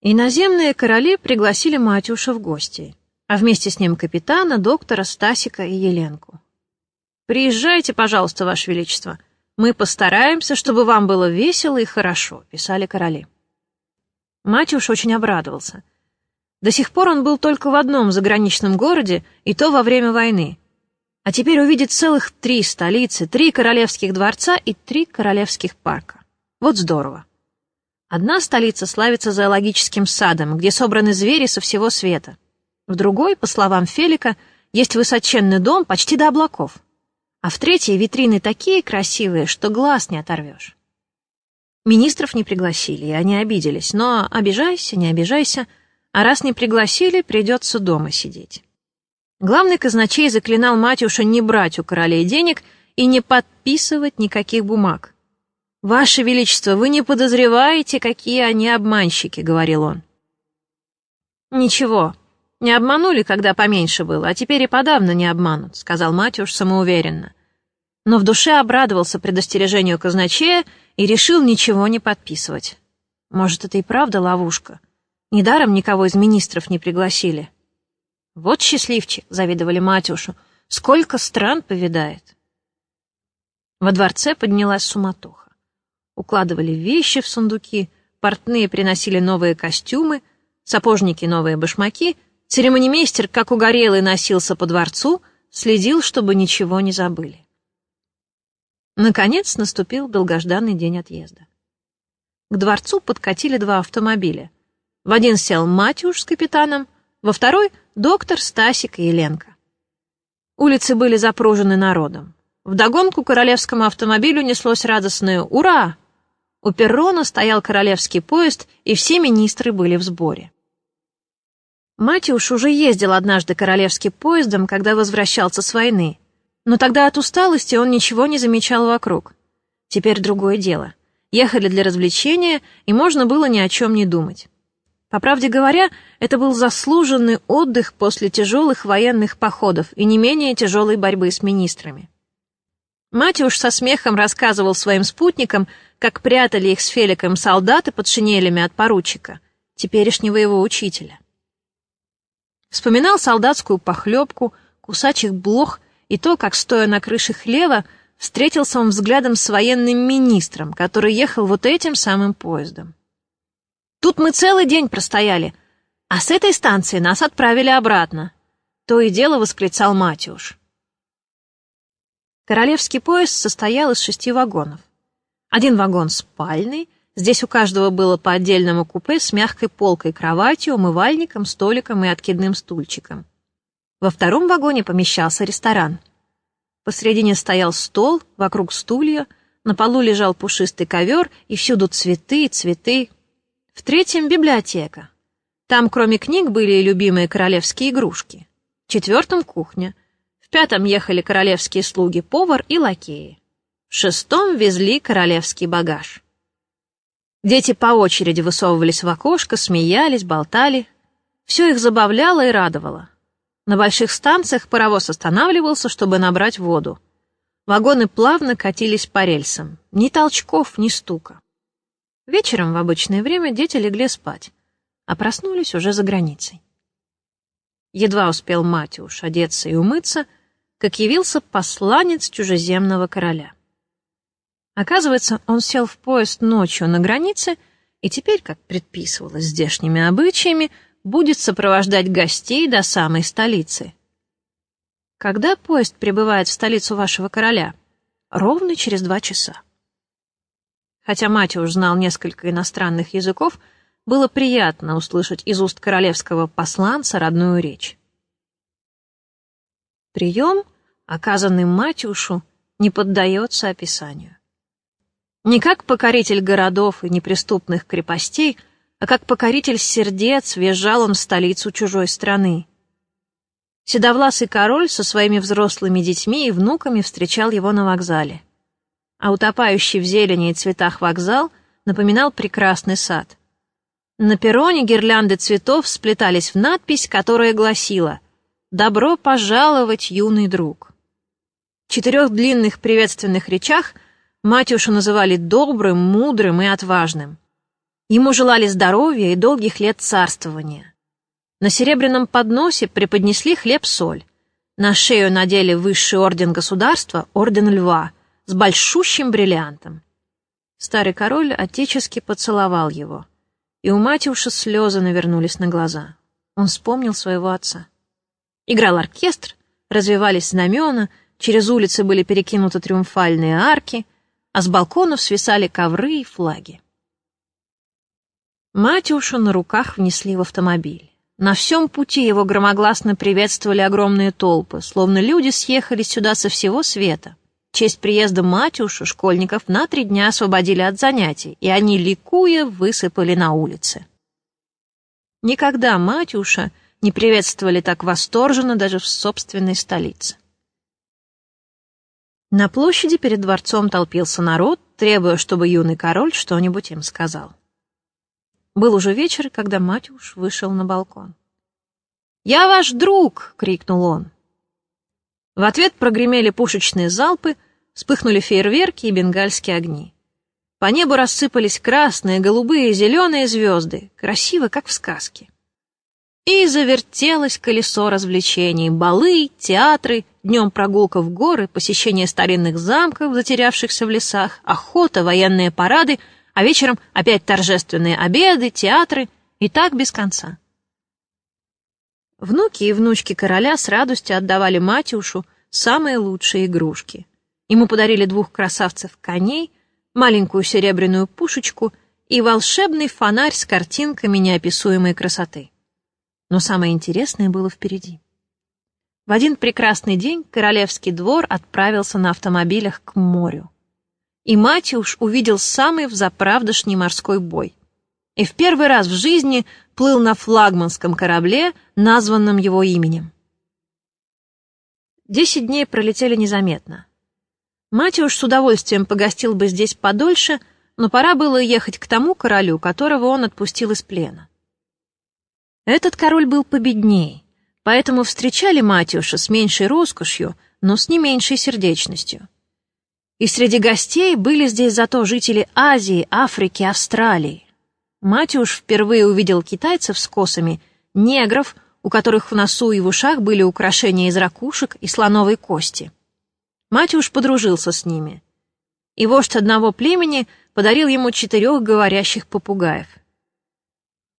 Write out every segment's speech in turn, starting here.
Иноземные короли пригласили Матюша в гости, а вместе с ним капитана, доктора, Стасика и Еленку. «Приезжайте, пожалуйста, Ваше Величество. Мы постараемся, чтобы вам было весело и хорошо», — писали короли. Матюш очень обрадовался. До сих пор он был только в одном заграничном городе, и то во время войны. А теперь увидит целых три столицы, три королевских дворца и три королевских парка. Вот здорово. Одна столица славится зоологическим садом, где собраны звери со всего света. В другой, по словам Фелика, есть высоченный дом почти до облаков. А в третьей витрины такие красивые, что глаз не оторвешь. Министров не пригласили, и они обиделись, но обижайся, не обижайся, а раз не пригласили, придется дома сидеть. Главный казначей заклинал Матюша не брать у королей денег и не подписывать никаких бумаг. «Ваше Величество, вы не подозреваете, какие они обманщики», — говорил он. «Ничего, не обманули, когда поменьше было, а теперь и подавно не обманут», — сказал Матюш самоуверенно. Но в душе обрадовался предостережению казначея и решил ничего не подписывать. Может, это и правда ловушка? Недаром никого из министров не пригласили. «Вот счастливчик», — завидовали Матюшу, — «сколько стран повидает». Во дворце поднялась суматоха укладывали вещи в сундуки, портные приносили новые костюмы, сапожники новые башмаки, церемонимейстер, как угорелый, носился по дворцу, следил, чтобы ничего не забыли. Наконец наступил долгожданный день отъезда. К дворцу подкатили два автомобиля. В один сел Матюш с капитаном, во второй — доктор Стасик и Еленка. Улицы были запружены народом. Вдогонку королевскому автомобилю неслось радостное «Ура!» У перрона стоял королевский поезд, и все министры были в сборе. Матюш уже ездил однажды королевским поездом, когда возвращался с войны. Но тогда от усталости он ничего не замечал вокруг. Теперь другое дело. Ехали для развлечения, и можно было ни о чем не думать. По правде говоря, это был заслуженный отдых после тяжелых военных походов и не менее тяжелой борьбы с министрами. Матюш со смехом рассказывал своим спутникам, как прятали их с Феликом солдаты под шинелями от поручика, теперешнего его учителя. Вспоминал солдатскую похлебку, кусачих блох и то, как, стоя на крыше хлева, встретился он взглядом с военным министром, который ехал вот этим самым поездом. Тут мы целый день простояли, а с этой станции нас отправили обратно. То и дело восклицал Матюш. Королевский поезд состоял из шести вагонов. Один вагон спальный, здесь у каждого было по отдельному купе с мягкой полкой, кроватью, умывальником, столиком и откидным стульчиком. Во втором вагоне помещался ресторан. Посредине стоял стол, вокруг стулья, на полу лежал пушистый ковер, и всюду цветы, цветы. В третьем — библиотека. Там, кроме книг, были и любимые королевские игрушки. В четвертом — кухня — пятом ехали королевские слуги, повар и лакеи. В шестом везли королевский багаж. Дети по очереди высовывались в окошко, смеялись, болтали. Все их забавляло и радовало. На больших станциях паровоз останавливался, чтобы набрать воду. Вагоны плавно катились по рельсам. Ни толчков, ни стука. Вечером в обычное время дети легли спать, а проснулись уже за границей. Едва успел Матюш одеться и умыться — как явился посланец чужеземного короля. Оказывается, он сел в поезд ночью на границе и теперь, как предписывалось здешними обычаями, будет сопровождать гостей до самой столицы. Когда поезд прибывает в столицу вашего короля? Ровно через два часа. Хотя Матиуш знал несколько иностранных языков, было приятно услышать из уст королевского посланца родную речь. Прием, оказанный Матюшу, не поддается описанию. Не как покоритель городов и неприступных крепостей, а как покоритель сердец въезжал он в столицу чужой страны. Седовласый король со своими взрослыми детьми и внуками встречал его на вокзале. А утопающий в зелени и цветах вокзал напоминал прекрасный сад. На перроне гирлянды цветов сплетались в надпись, которая гласила — «Добро пожаловать, юный друг». В четырех длинных приветственных речах Матюшу называли добрым, мудрым и отважным. Ему желали здоровья и долгих лет царствования. На серебряном подносе преподнесли хлеб-соль. На шею надели высший орден государства, орден льва, с большущим бриллиантом. Старый король отечески поцеловал его, и у Матюша слезы навернулись на глаза. Он вспомнил своего отца. Играл оркестр, развивались знамена, через улицы были перекинуты триумфальные арки, а с балконов свисали ковры и флаги. Матюшу на руках внесли в автомобиль. На всем пути его громогласно приветствовали огромные толпы, словно люди съехались сюда со всего света. В честь приезда Матюша школьников на три дня освободили от занятий, и они, ликуя, высыпали на улицы. Никогда Матюша не приветствовали так восторженно даже в собственной столице. На площади перед дворцом толпился народ, требуя, чтобы юный король что-нибудь им сказал. Был уже вечер, когда Матюш вышел на балкон. «Я ваш друг!» — крикнул он. В ответ прогремели пушечные залпы, вспыхнули фейерверки и бенгальские огни. По небу рассыпались красные, голубые и зеленые звезды, красиво, как в сказке. И завертелось колесо развлечений, балы, театры, днем прогулка в горы, посещение старинных замков, затерявшихся в лесах, охота, военные парады — а вечером опять торжественные обеды, театры и так без конца. Внуки и внучки короля с радостью отдавали Матюшу самые лучшие игрушки. Ему подарили двух красавцев-коней, маленькую серебряную пушечку и волшебный фонарь с картинками неописуемой красоты. Но самое интересное было впереди. В один прекрасный день королевский двор отправился на автомобилях к морю и Матюш увидел самый взаправдошний морской бой. И в первый раз в жизни плыл на флагманском корабле, названном его именем. Десять дней пролетели незаметно. Матюш с удовольствием погостил бы здесь подольше, но пора было ехать к тому королю, которого он отпустил из плена. Этот король был победней, поэтому встречали Матюша с меньшей роскошью, но с не меньшей сердечностью. И среди гостей были здесь зато жители Азии, Африки, Австралии. Матюш впервые увидел китайцев с косами, негров, у которых в носу и в ушах были украшения из ракушек и слоновой кости. Матюш подружился с ними. И вождь одного племени подарил ему четырех говорящих попугаев.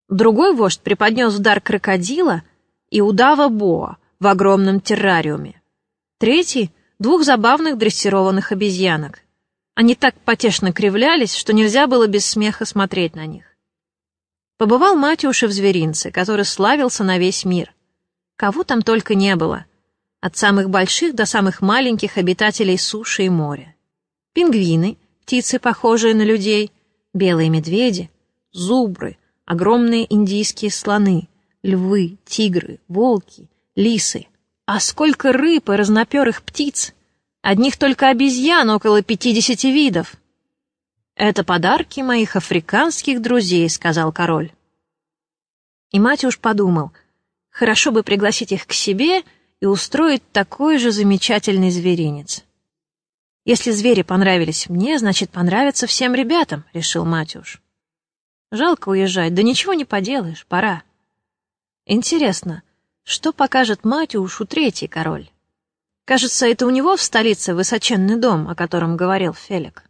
Другой вождь преподнес в дар крокодила и удава Боа в огромном террариуме. Третий двух забавных дрессированных обезьянок. Они так потешно кривлялись, что нельзя было без смеха смотреть на них. Побывал Матюша в зверинце, который славился на весь мир. Кого там только не было. От самых больших до самых маленьких обитателей суши и моря. Пингвины, птицы, похожие на людей, белые медведи, зубры, огромные индийские слоны, львы, тигры, волки, лисы — а сколько рыб и разноперых птиц! Одних только обезьян около пятидесяти видов. «Это подарки моих африканских друзей», — сказал король. И Матюш подумал, хорошо бы пригласить их к себе и устроить такой же замечательный зверинец. «Если звери понравились мне, значит, понравятся всем ребятам», — решил Матюш. «Жалко уезжать, да ничего не поделаешь, пора». «Интересно, что покажет Матюшу третий король? Кажется, это у него в столице высоченный дом, о котором говорил Фелик.